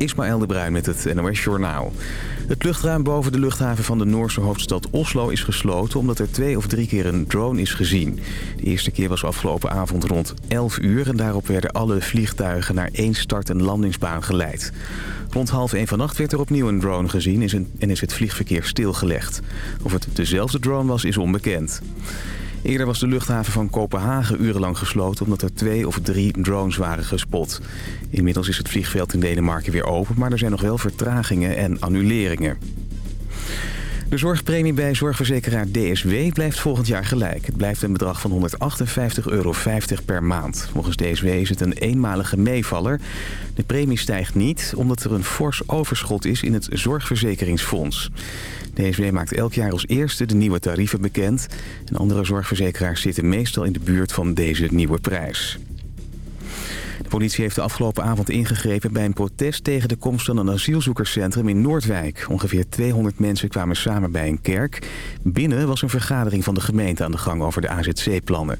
Ismaël de Bruin met het NOS Journaal. Het luchtruim boven de luchthaven van de Noorse hoofdstad Oslo is gesloten... omdat er twee of drie keer een drone is gezien. De eerste keer was afgelopen avond rond 11 uur... en daarop werden alle vliegtuigen naar één start- en landingsbaan geleid. Rond half één vannacht werd er opnieuw een drone gezien... en is het vliegverkeer stilgelegd. Of het dezelfde drone was, is onbekend. Eerder was de luchthaven van Kopenhagen urenlang gesloten... omdat er twee of drie drones waren gespot. Inmiddels is het vliegveld in Denemarken weer open... maar er zijn nog wel vertragingen en annuleringen. De zorgpremie bij zorgverzekeraar DSW blijft volgend jaar gelijk. Het blijft een bedrag van 158,50 euro per maand. Volgens DSW is het een eenmalige meevaller. De premie stijgt niet omdat er een fors overschot is in het zorgverzekeringsfonds. DSW maakt elk jaar als eerste de nieuwe tarieven bekend. En andere zorgverzekeraars zitten meestal in de buurt van deze nieuwe prijs. Politie heeft de afgelopen avond ingegrepen bij een protest tegen de komst van een asielzoekerscentrum in Noordwijk. Ongeveer 200 mensen kwamen samen bij een kerk. Binnen was een vergadering van de gemeente aan de gang over de AZC-plannen.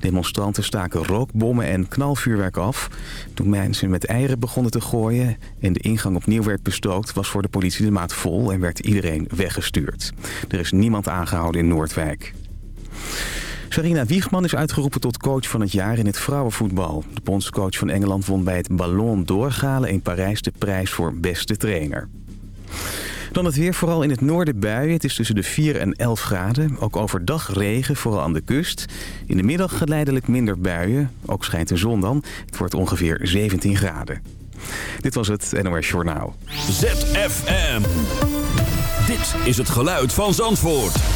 Demonstranten staken rookbommen en knalvuurwerk af. Toen mensen met eieren begonnen te gooien en de ingang opnieuw werd bestookt... was voor de politie de maat vol en werd iedereen weggestuurd. Er is niemand aangehouden in Noordwijk. Sarina Wiegman is uitgeroepen tot coach van het jaar in het vrouwenvoetbal. De bondscoach van Engeland won bij het Ballon doorgalen in Parijs de prijs voor beste trainer. Dan het weer, vooral in het noorden buien. Het is tussen de 4 en 11 graden. Ook overdag regen, vooral aan de kust. In de middag geleidelijk minder buien. Ook schijnt de zon dan. Het wordt ongeveer 17 graden. Dit was het NOS Journaal. ZFM. Dit is het geluid van Zandvoort.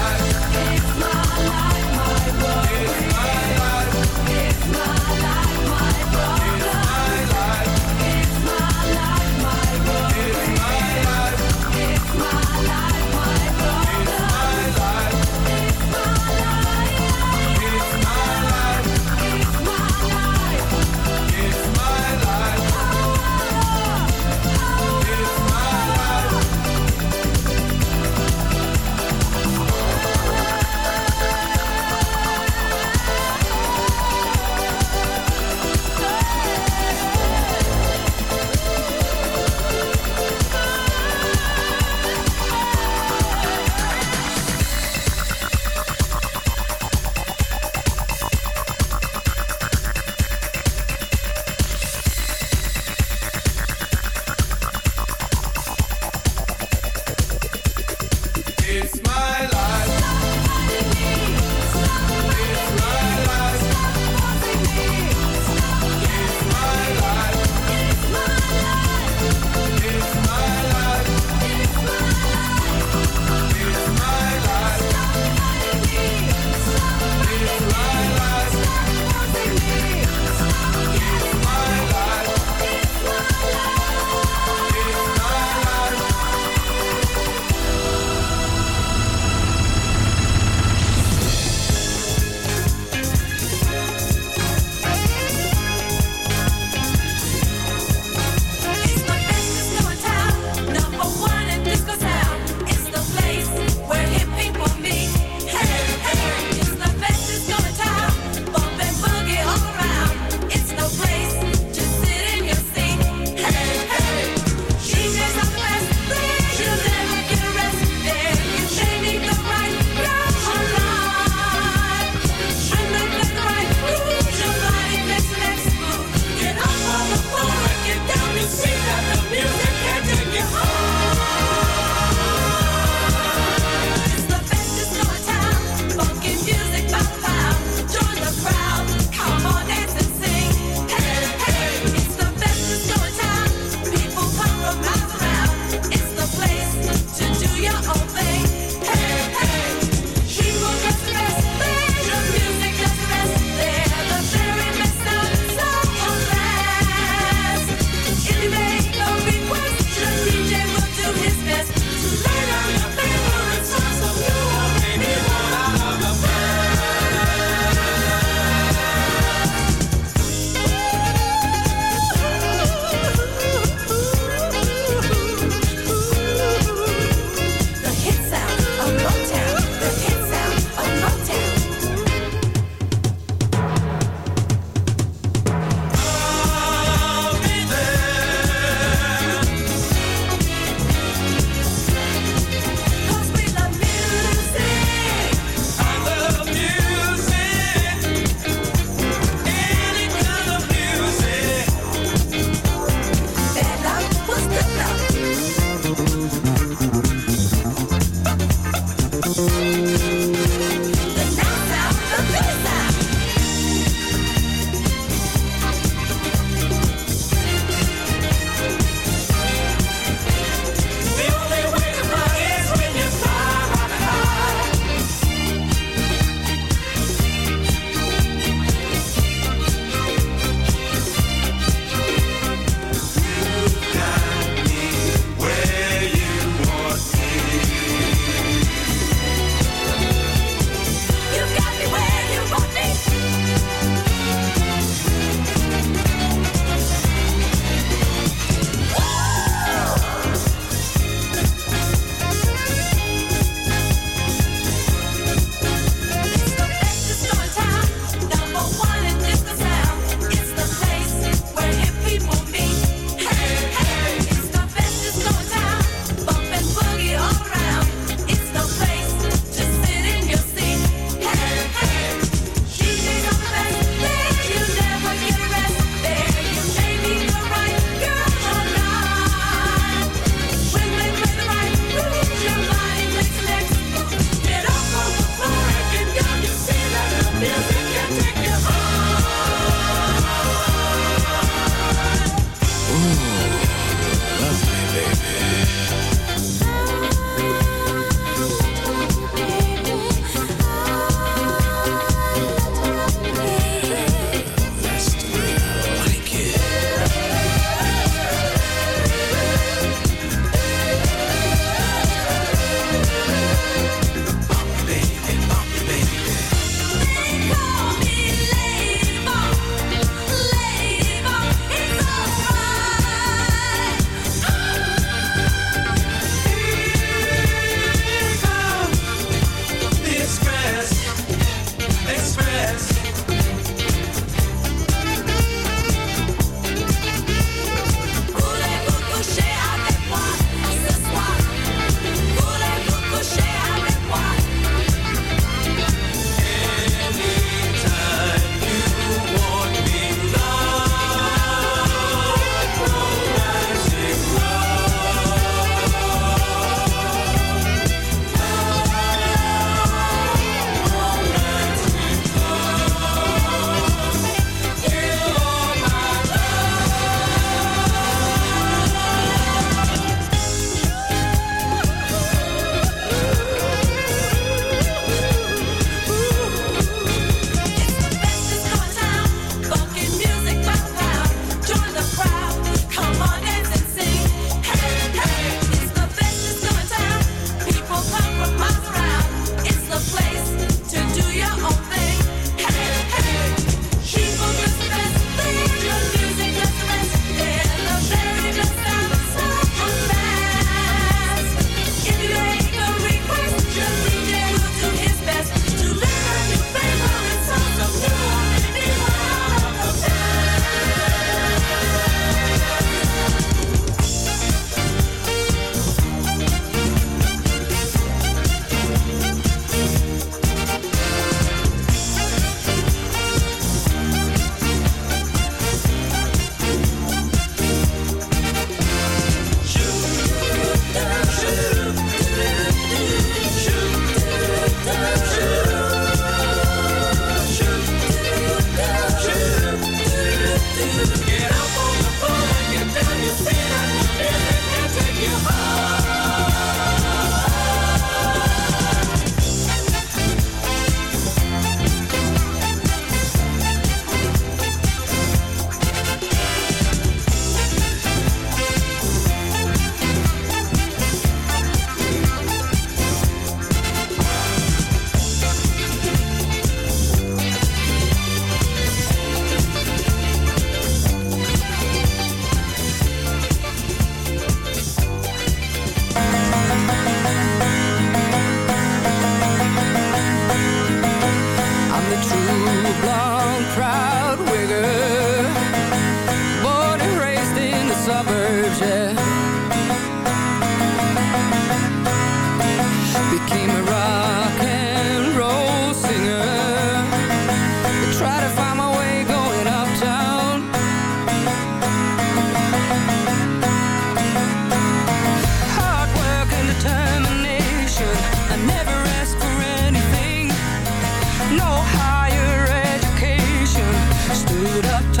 Up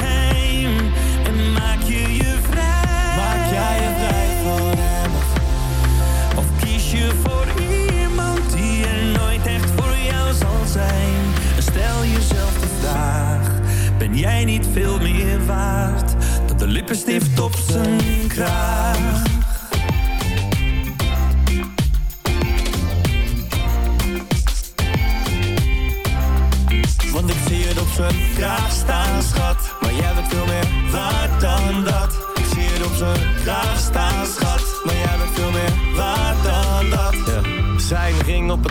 Lippenstift op zijn kraag?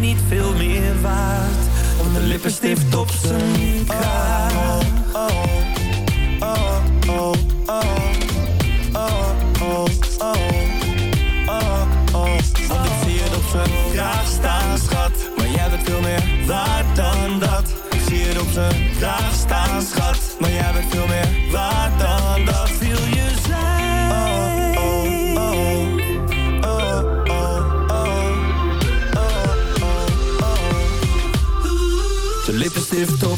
Niet veel meer waard dan de lippenstift op zijn kraag? w to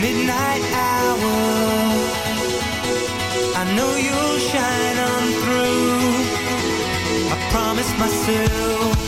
midnight hour. I know you'll shine on through. I promise myself.